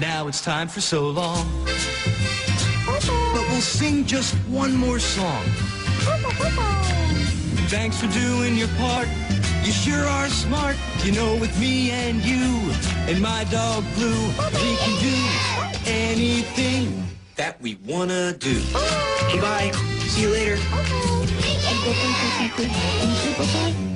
Now it's time for so long. But we'll sing just one more song. Thanks for doing your part. You sure are smart. You know, with me and you and my dog Blue, we can do anything that we wanna do. bye See you later. Okay.